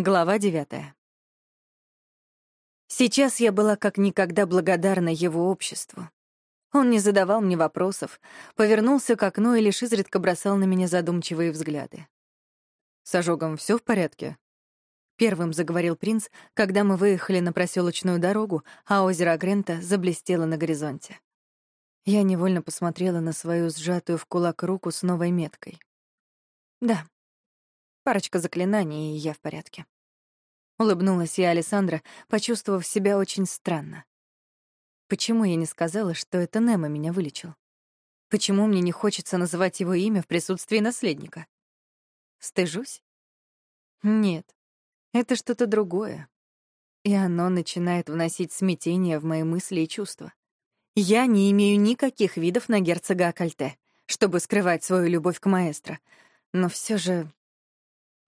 Глава девятая. Сейчас я была как никогда благодарна его обществу. Он не задавал мне вопросов, повернулся к окну и лишь изредка бросал на меня задумчивые взгляды. «С ожогом все в порядке?» Первым заговорил принц, когда мы выехали на проселочную дорогу, а озеро Агрента заблестело на горизонте. Я невольно посмотрела на свою сжатую в кулак руку с новой меткой. «Да, Парочка заклинаний, и я в порядке. Улыбнулась я Александра, почувствовав себя очень странно. Почему я не сказала, что это Немо меня вылечил? Почему мне не хочется называть его имя в присутствии наследника? Стыжусь? Нет, это что-то другое. И оно начинает вносить смятение в мои мысли и чувства. Я не имею никаких видов на герцога Акальте, чтобы скрывать свою любовь к маэстро, но все же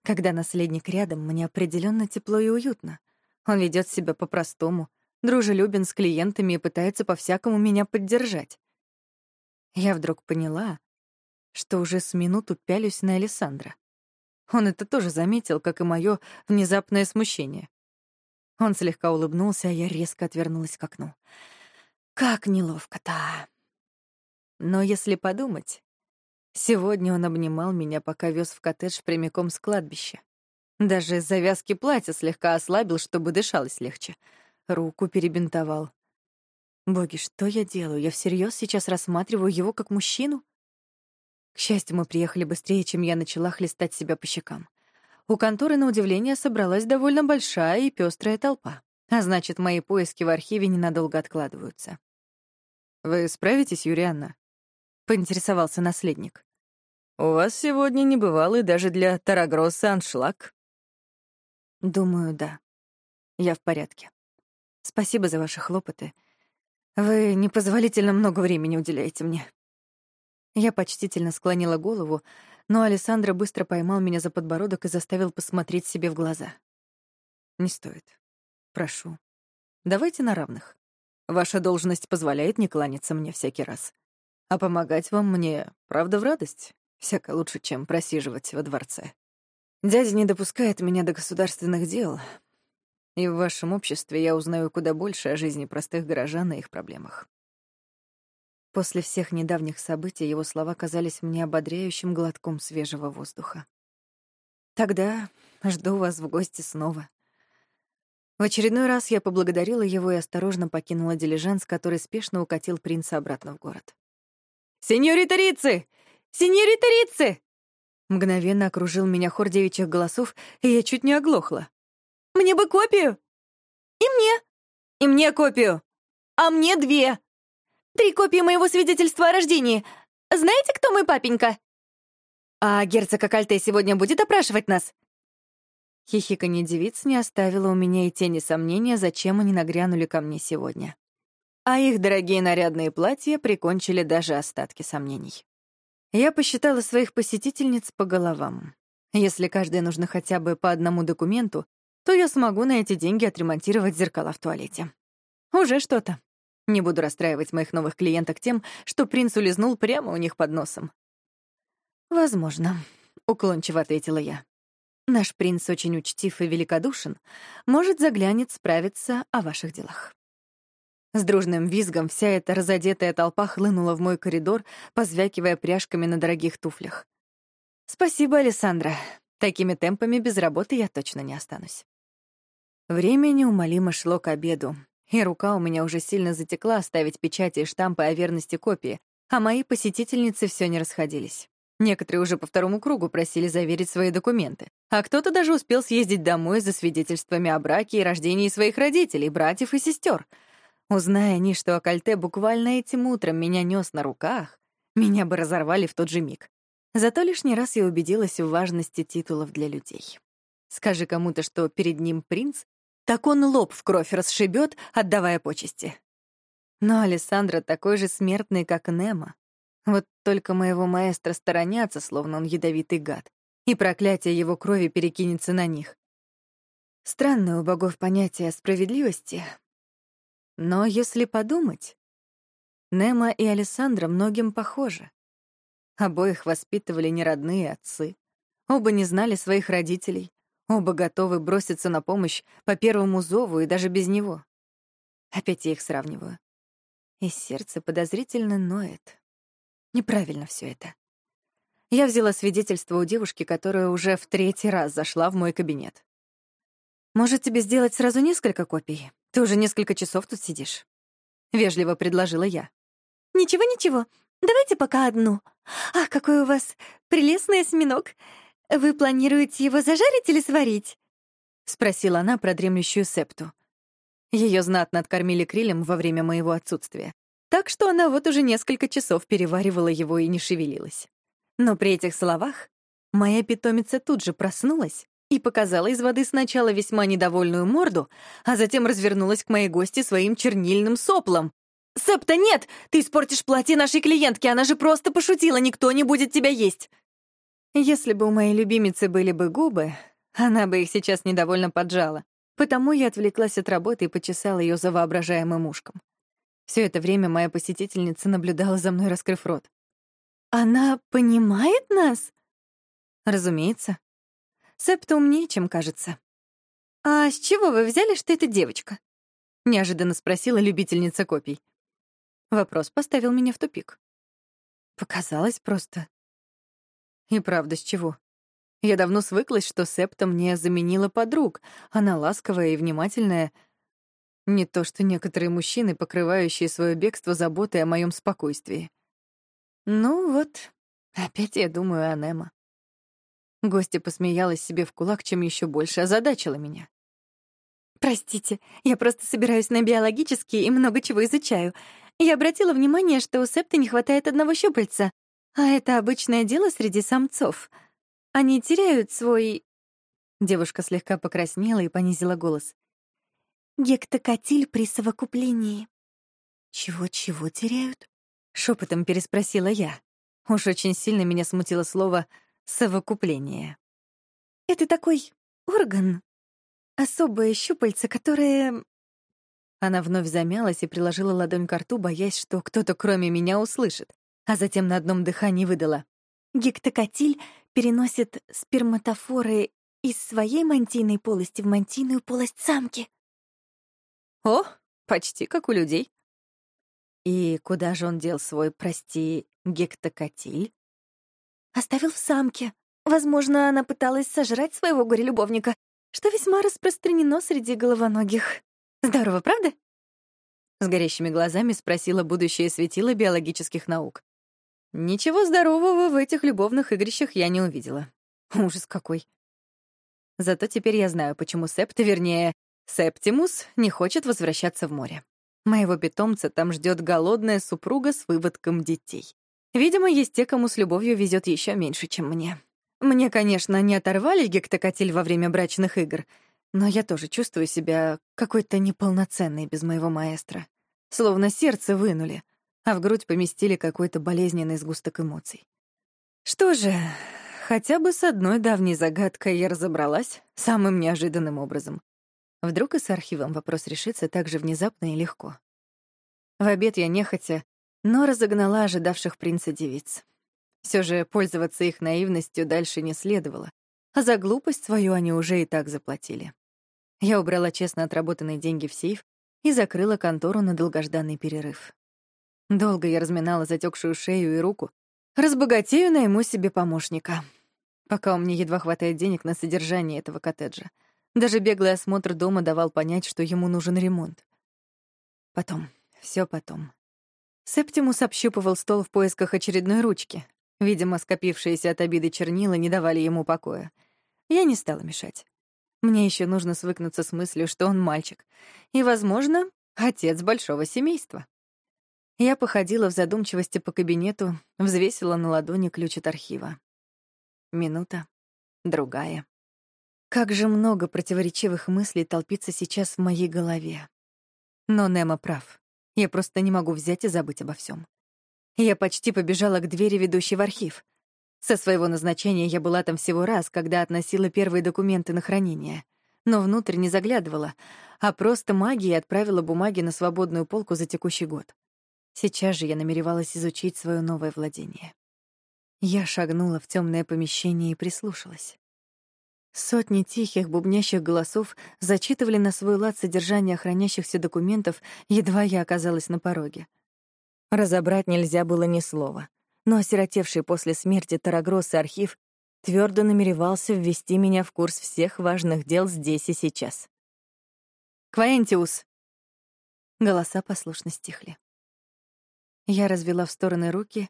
когда наследник рядом, мне определенно тепло и уютно. Он ведет себя по-простому, дружелюбен с клиентами и пытается по-всякому меня поддержать. Я вдруг поняла, что уже с минуту пялюсь на Александра. Он это тоже заметил, как и мое внезапное смущение. Он слегка улыбнулся, а я резко отвернулась к окну. Как неловко-то. Но если подумать, Сегодня он обнимал меня, пока вез в коттедж прямиком с кладбища. Даже завязки платья слегка ослабил, чтобы дышалось легче. Руку перебинтовал. Боги, что я делаю? Я всерьез сейчас рассматриваю его как мужчину? К счастью, мы приехали быстрее, чем я начала хлестать себя по щекам. У конторы, на удивление, собралась довольно большая и пестрая толпа. А значит, мои поиски в архиве ненадолго откладываются. «Вы справитесь, Юрианна?» Поинтересовался наследник. «У вас сегодня небывалый даже для Тарагросса аншлаг?» «Думаю, да. Я в порядке. Спасибо за ваши хлопоты. Вы непозволительно много времени уделяете мне». Я почтительно склонила голову, но Александра быстро поймал меня за подбородок и заставил посмотреть себе в глаза. «Не стоит. Прошу. Давайте на равных. Ваша должность позволяет не кланяться мне всякий раз. А помогать вам мне, правда, в радость? Всяко лучше, чем просиживать во дворце. Дядя не допускает меня до государственных дел, и в вашем обществе я узнаю куда больше о жизни простых горожан и их проблемах. После всех недавних событий его слова казались мне ободряющим глотком свежего воздуха. Тогда жду вас в гости снова. В очередной раз я поблагодарила его и осторожно покинула дилижанс, который спешно укатил принца обратно в город. «Сеньорита Рицци! Сеньорита Рицци!» Мгновенно окружил меня хор девичьих голосов, и я чуть не оглохла. «Мне бы копию!» «И мне!» «И мне копию!» «А мне две!» «Три копии моего свидетельства о рождении! Знаете, кто мой папенька?» «А герцог Акальте сегодня будет опрашивать нас?» Хихиканье девиц не оставило у меня и тени сомнения, зачем они нагрянули ко мне сегодня а их дорогие нарядные платья прикончили даже остатки сомнений. Я посчитала своих посетительниц по головам. Если каждой нужно хотя бы по одному документу, то я смогу на эти деньги отремонтировать зеркала в туалете. Уже что-то. Не буду расстраивать моих новых клиенток тем, что принц улизнул прямо у них под носом. «Возможно», — уклончиво ответила я. «Наш принц очень учтив и великодушен, может, заглянет справиться о ваших делах». С дружным визгом вся эта разодетая толпа хлынула в мой коридор, позвякивая пряжками на дорогих туфлях. «Спасибо, Александра. Такими темпами без работы я точно не останусь». Время неумолимо шло к обеду, и рука у меня уже сильно затекла оставить печати и штампы о верности копии, а мои посетительницы все не расходились. Некоторые уже по второму кругу просили заверить свои документы, а кто-то даже успел съездить домой за свидетельствами о браке и рождении своих родителей, братьев и сестер — Узная они, что Акальте буквально этим утром меня нес на руках, меня бы разорвали в тот же миг. Зато лишний раз я убедилась в важности титулов для людей. Скажи кому-то, что перед ним принц, так он лоб в кровь расшибет, отдавая почести. Но Александра такой же смертный, как Немо. Вот только моего маэстро сторонятся, словно он ядовитый гад, и проклятие его крови перекинется на них. Странное у богов понятие о справедливости, но если подумать, Немо и Александра многим похожи. Обоих воспитывали неродные отцы. Оба не знали своих родителей. Оба готовы броситься на помощь по первому зову и даже без него. Опять я их сравниваю. И сердце подозрительно ноет. Неправильно все это. Я взяла свидетельство у девушки, которая уже в третий раз зашла в мой кабинет. «Может, тебе сделать сразу несколько копий? Ты уже несколько часов тут сидишь». Вежливо предложила я. «Ничего-ничего, давайте пока одну. Ах, какой у вас прелестный осьминог. Вы планируете его зажарить или сварить?» Спросила она про дремлющую септу. Ее знатно откормили крилем во время моего отсутствия. Так что она вот уже несколько часов переваривала его и не шевелилась. Но при этих словах моя питомица тут же проснулась и показала из воды сначала весьма недовольную морду, а затем развернулась к моей гости своим чернильным соплом. «Септа, нет! Ты испортишь платье нашей клиентки, она же просто пошутила, никто не будет тебя есть!» Если бы у моей любимицы были бы губы, она бы их сейчас недовольно поджала, потому я отвлеклась от работы и почесала ее за воображаемым ушком. Все это время моя посетительница наблюдала за мной, раскрыв рот. «Она понимает нас?» «Разумеется. Септа умнее, чем кажется». «А с чего вы взяли, что это девочка?» — неожиданно спросила любительница копий. Вопрос поставил меня в тупик. Показалось просто. И правда, с чего? Я давно свыклась, что Септа мне заменила подруг. Она ласковая и внимательная — не то что некоторые мужчины, покрывающие свое бегство заботой о моем спокойствии. Ну вот, опять я думаю о Немо. Гостья посмеялась себе в кулак, чем еще больше озадачила меня. «Простите, я просто собираюсь на биологические и много чего изучаю. Я обратила внимание, что у септа не хватает одного щупальца, а это обычное дело среди самцов. Они теряют свой...» Девушка слегка покраснела и понизила голос. Гектокатиль при совокуплении. Чего-чего теряют? Шепотом переспросила я. Уж очень сильно меня смутило слово «совокупление». Это такой орган, особое щупальце, которое... Она вновь замялась и приложила ладонь к рту, боясь, что кто-то кроме меня услышит, а затем на одном дыхании выдала. Гектокатиль переносит сперматофоры из своей мантийной полости в мантийную полость самки. О, почти как у людей. И куда же он дел свой, прости, гектокатиль? Оставил в самке. Возможно, она пыталась сожрать своего горе-любовника, что весьма распространено среди головоногих. Здорово, правда? С горящими глазами спросила будущее светило биологических наук. Ничего здорового в этих любовных игрищах я не увидела. Ужас какой. Зато теперь я знаю, почему Септа, вернее, Септимус не хочет возвращаться в море. Моего питомца там ждет голодная супруга с выводком детей. Видимо, есть те, кому с любовью везет еще меньше, чем мне. Мне, конечно, не оторвали гектокатиль во время брачных игр, но я тоже чувствую себя какой-то неполноценной без моего маэстро. Словно сердце вынули, а в грудь поместили какой-то болезненный сгусток эмоций. Что же, хотя бы с одной давней загадкой я разобралась самым неожиданным образом. Вдруг и с архивом вопрос решится так же внезапно и легко. В обед я нехотя, но разогнала ожидавших принца девиц. Все же пользоваться их наивностью дальше не следовало, а за глупость свою они уже и так заплатили. Я убрала честно отработанные деньги в сейф и закрыла контору на долгожданный перерыв. Долго я разминала затекшую шею и руку. Разбогатею, найму себе помощника. Пока у меня едва хватает денег на содержание этого коттеджа. Даже беглый осмотр дома давал понять, что ему нужен ремонт. Потом, все потом. Септимус общупывал стол в поисках очередной ручки. Видимо, скопившиеся от обиды чернила не давали ему покоя. Я не стала мешать. Мне еще нужно свыкнуться с мыслью, что он мальчик. И, возможно, отец большого семейства. Я походила в задумчивости по кабинету, взвесила на ладони ключ от архива. Минута, другая. Как же много противоречивых мыслей толпится сейчас в моей голове. Но Немо прав. Я просто не могу взять и забыть обо всем. Я почти побежала к двери, ведущей в архив. Со своего назначения я была там всего раз, когда относила первые документы на хранение. Но внутрь не заглядывала, а просто магией отправила бумаги на свободную полку за текущий год. Сейчас же я намеревалась изучить свое новое владение. Я шагнула в темное помещение и прислушалась. Сотни тихих, бубнящих голосов зачитывали на свой лад содержание хранящихся документов, едва я оказалась на пороге. Разобрать нельзя было ни слова, но осиротевший после смерти Тарагросс и архив твердо намеревался ввести меня в курс всех важных дел здесь и сейчас. «Кваентиус!» Голоса послушно стихли. Я развела в стороны руки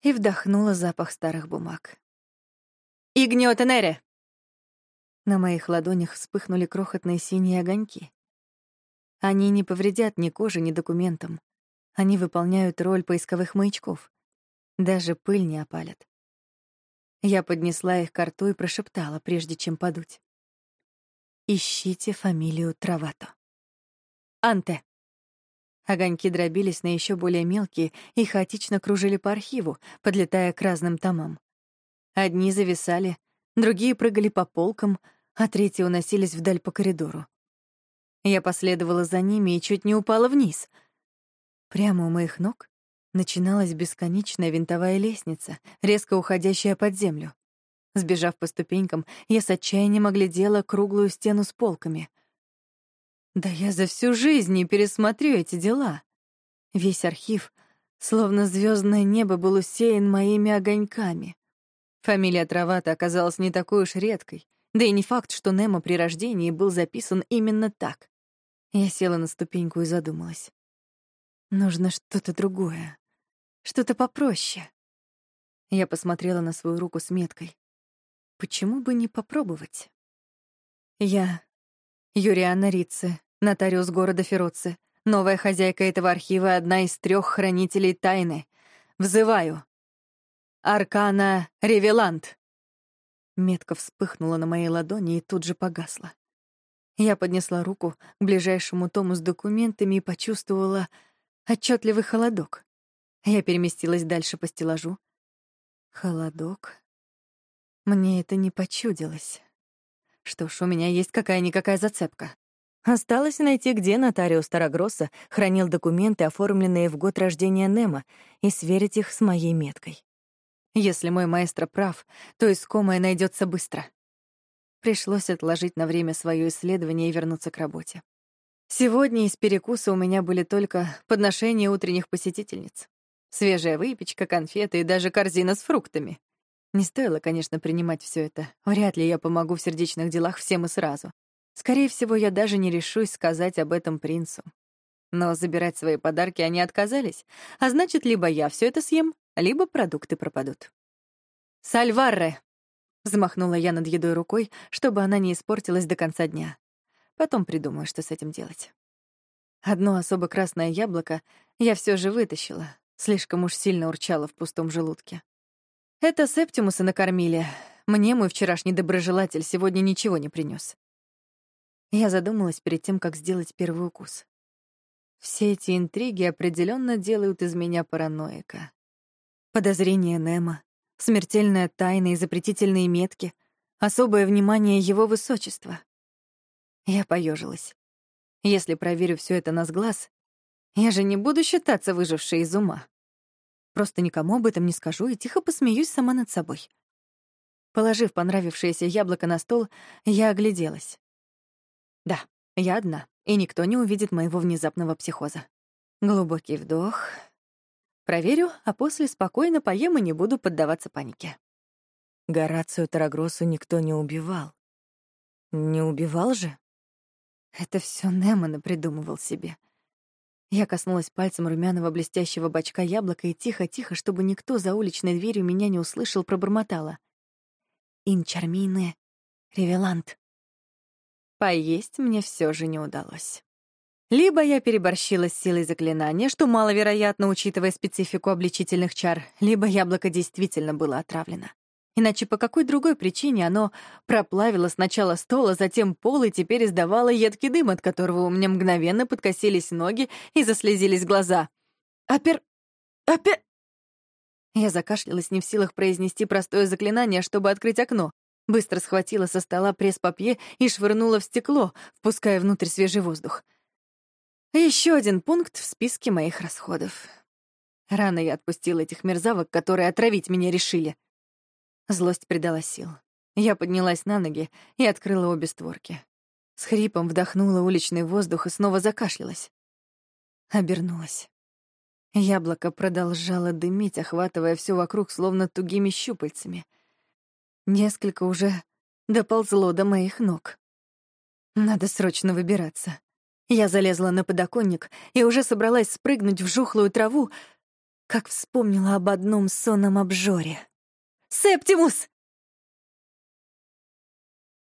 и вдохнула запах старых бумаг. «Игниот Энере!» На моих ладонях вспыхнули крохотные синие огоньки. Они не повредят ни коже, ни документам. Они выполняют роль поисковых маячков. Даже пыль не опалят. Я поднесла их к рту и прошептала, прежде чем подуть. «Ищите фамилию Травато». «Анте». Огоньки дробились на еще более мелкие и хаотично кружили по архиву, подлетая к разным томам. Одни зависали, другие прыгали по полкам — а третьи уносились вдаль по коридору. Я последовала за ними и чуть не упала вниз. Прямо у моих ног начиналась бесконечная винтовая лестница, резко уходящая под землю. Сбежав по ступенькам, я с отчаянием оглядела круглую стену с полками. Да я за всю жизнь не пересмотрю эти дела. Весь архив, словно звездное небо, был усеян моими огоньками. Фамилия Травата оказалась не такой уж редкой. Да и не факт, что Немо при рождении был записан именно так. Я села на ступеньку и задумалась. Нужно что-то другое, что-то попроще. Я посмотрела на свою руку с меткой. Почему бы не попробовать? Я, Юрианна Рице, нотариус города Фероце, новая хозяйка этого архива, одна из трех хранителей тайны. Взываю. Аркана Ревелант. Метка вспыхнула на моей ладони и тут же погасла. Я поднесла руку к ближайшему тому с документами и почувствовала отчетливый холодок. Я переместилась дальше по стеллажу. Холодок. Мне это не почудилось. Что ж, у меня есть какая-никакая зацепка. Осталось найти, где нотариус Тарагросса хранил документы, оформленные в год рождения Немо, и сверить их с моей меткой. Если мой маэстро прав, то искомое найдется быстро. Пришлось отложить на время свое исследование и вернуться к работе. Сегодня из перекуса у меня были только подношения утренних посетительниц. Свежая выпечка, конфеты и даже корзина с фруктами. Не стоило, конечно, принимать все это. Вряд ли я помогу в сердечных делах всем и сразу. Скорее всего, я даже не решусь сказать об этом принцу. Но забирать свои подарки они отказались, а значит, либо я все это съем, либо продукты пропадут. «Сальварре!» — взмахнула я над едой рукой, чтобы она не испортилась до конца дня. Потом придумаю, что с этим делать. Одно особо красное яблоко я все же вытащила, слишком уж сильно урчало в пустом желудке. Это Септимуса накормили. Мне мой вчерашний доброжелатель сегодня ничего не принес. Я задумалась перед тем, как сделать первый укус. Все эти интриги определенно делают из меня параноика. Подозрение Немо, смертельная тайна и запретительные метки, особое внимание его высочества. Я поежилась. Если проверю все это на сглаз, я же не буду считаться выжившей из ума. Просто никому об этом не скажу и тихо посмеюсь сама над собой. Положив понравившееся яблоко на стол, я огляделась. Да, я одна, и никто не увидит моего внезапного психоза. Глубокий вдох, Проверю, а после спокойно поем и не буду поддаваться панике. Горацию Тарагросу никто не убивал. Не убивал же? Это все Немана придумывал себе. Я коснулась пальцем румяного блестящего бачка яблока и тихо-тихо, чтобы никто за уличной дверью меня не услышал, пробормотала. «Инчармине ревелант». Поесть мне все же не удалось. Либо я переборщила с силой заклинания, что маловероятно, учитывая специфику обличительных чар, либо яблоко действительно было отравлено. Иначе по какой другой причине оно проплавило сначала стол, а затем пол и теперь издавало едкий дым, от которого у меня мгновенно подкосились ноги и заслезились глаза. «Опер... опер...» Я закашлялась, не в силах произнести простое заклинание, чтобы открыть окно. Быстро схватила со стола пресс-папье и швырнула в стекло, впуская внутрь свежий воздух. Еще один пункт в списке моих расходов. Рано я отпустила этих мерзавок, которые отравить меня решили. Злость придала сил. Я поднялась на ноги и открыла обе створки. С хрипом вдохнула уличный воздух и снова закашлялась. Обернулась. Яблоко продолжало дымить, охватывая все вокруг словно тугими щупальцами. Несколько уже доползло до моих ног. Надо срочно выбираться. Я залезла на подоконник и уже собралась спрыгнуть в жухлую траву, как вспомнила об одном сонном обжоре. «Септимус!»